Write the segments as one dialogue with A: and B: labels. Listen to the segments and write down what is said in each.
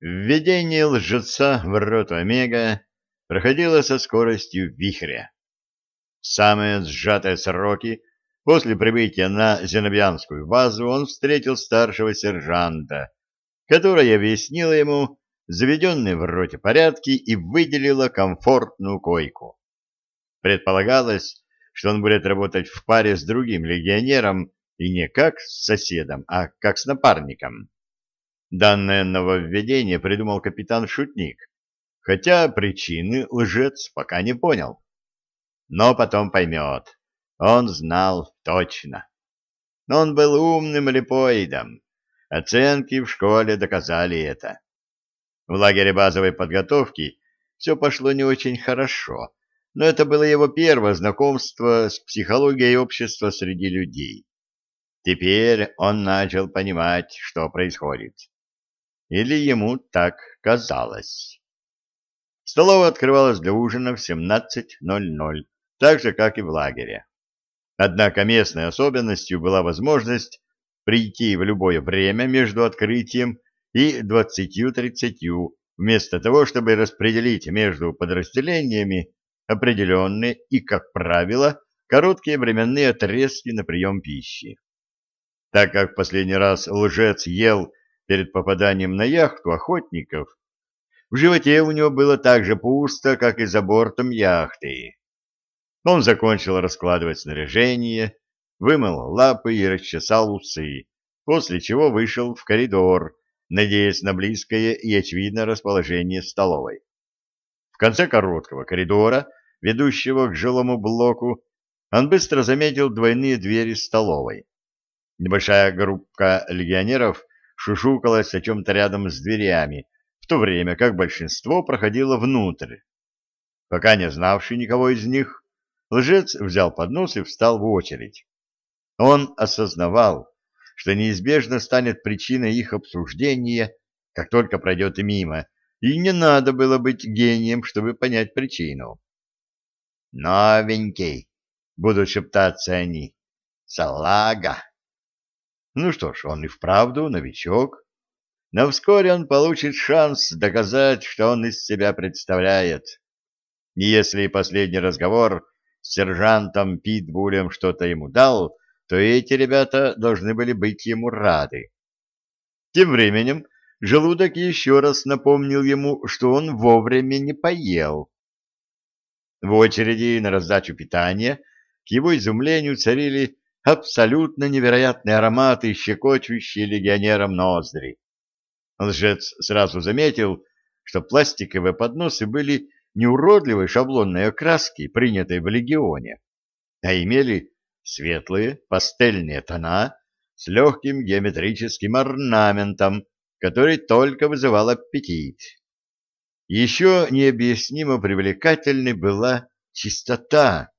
A: Введение лжеца в роту Омега проходило со скоростью вихря. Самые сжатые сроки после прибытия на Зенобьянскую базу он встретил старшего сержанта, которая объяснила ему заведенные в роте порядки и выделила комфортную койку. Предполагалось, что он будет работать в паре с другим легионером и не как с соседом, а как с напарником. Данное нововведение придумал капитан Шутник, хотя причины лжец пока не понял. Но потом поймет. Он знал точно. Но он был умным липоидом. Оценки в школе доказали это. В лагере базовой подготовки все пошло не очень хорошо, но это было его первое знакомство с психологией общества среди людей. Теперь он начал понимать, что происходит. Или ему так казалось. Столовая открывалась для ужина в 17.00, так же, как и в лагере. Однако местной особенностью была возможность прийти в любое время между открытием и 20-30, вместо того, чтобы распределить между подразделениями определенные и, как правило, короткие временные отрезки на прием пищи. Так как последний раз лжец ел перед попаданием на яхту охотников, в животе у него было так же пусто, как и за бортом яхты. Он закончил раскладывать снаряжение, вымыл лапы и расчесал усы, после чего вышел в коридор, надеясь на близкое и очевидное расположение столовой. В конце короткого коридора, ведущего к жилому блоку, он быстро заметил двойные двери столовой. Небольшая группа легионеров шушукалась о чем-то рядом с дверями, в то время как большинство проходило внутрь. Пока не знавший никого из них, лжец взял поднос и встал в очередь. Он осознавал, что неизбежно станет причиной их обсуждения, как только пройдет мимо, и не надо было быть гением, чтобы понять причину. «Новенький!» — будут шептаться они. «Салага!» Ну что ж, он и вправду новичок. Но вскоре он получит шанс доказать, что он из себя представляет. И если последний разговор с сержантом Питбулем что-то ему дал, то эти ребята должны были быть ему рады. Тем временем желудок еще раз напомнил ему, что он вовремя не поел. В очереди на раздачу питания к его изумлению царили абсолютно невероятные ароматы, щекочущие легионерам ноздри. Лжец сразу заметил, что пластиковые подносы были не уродливой шаблонной окраски, принятой в легионе, а имели светлые пастельные тона с легким геометрическим орнаментом, который только вызывал аппетит. Еще необъяснимо привлекательной была чистота,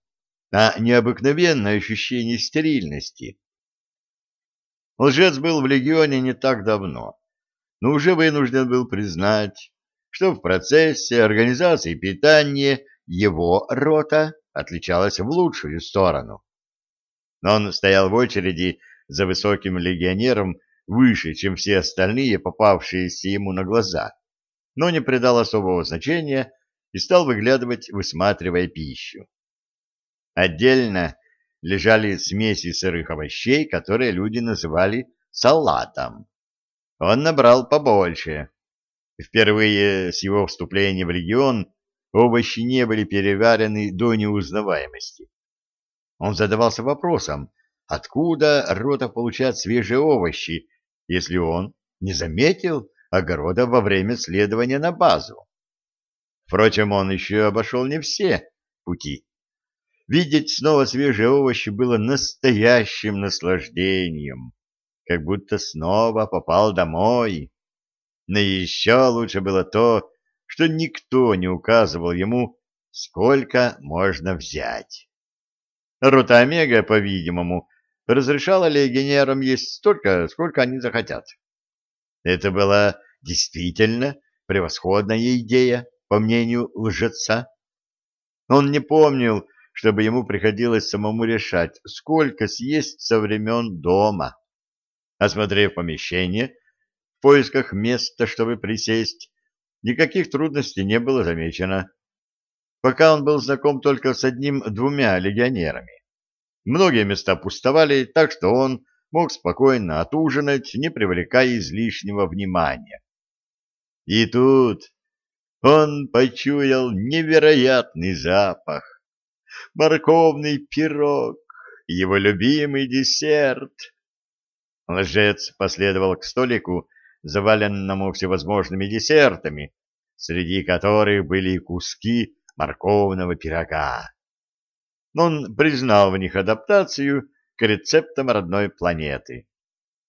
A: а необыкновенное ощущение стерильности. Лжец был в легионе не так давно, но уже вынужден был признать, что в процессе организации питания его рота отличалась в лучшую сторону. Но он стоял в очереди за высоким легионером выше, чем все остальные, попавшиеся ему на глаза, но не придал особого значения и стал выглядывать, высматривая пищу. Отдельно лежали смеси сырых овощей, которые люди называли салатом. Он набрал побольше. Впервые с его вступления в регион овощи не были переварены до неузнаваемости. Он задавался вопросом, откуда рота получает свежие овощи, если он не заметил огорода во время следования на базу. Впрочем, он еще обошел не все пути. Видеть снова свежие овощи было настоящим наслаждением, как будто снова попал домой. Но еще лучше было то, что никто не указывал ему, сколько можно взять. Рота Омега, по-видимому, разрешала легионерам есть столько, сколько они захотят. Это была действительно превосходная идея, по мнению лжеца. Он не помнил, чтобы ему приходилось самому решать, сколько съесть со времен дома. Осмотрев помещение, в поисках места, чтобы присесть, никаких трудностей не было замечено. Пока он был знаком только с одним-двумя легионерами. Многие места пустовали, так что он мог спокойно отужинать, не привлекая излишнего внимания. И тут он почуял невероятный запах. Морковный пирог, его любимый десерт. Лжец последовал к столику, заваленному всевозможными десертами, среди которых были куски морковного пирога. Он признал в них адаптацию к рецептам родной планеты.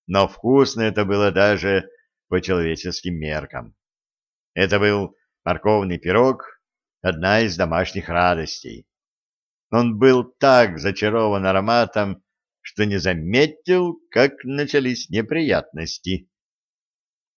A: Но вкусно это было даже по человеческим меркам. Это был морковный пирог, одна из домашних радостей. Он был так зачарован ароматом, что не заметил, как начались неприятности.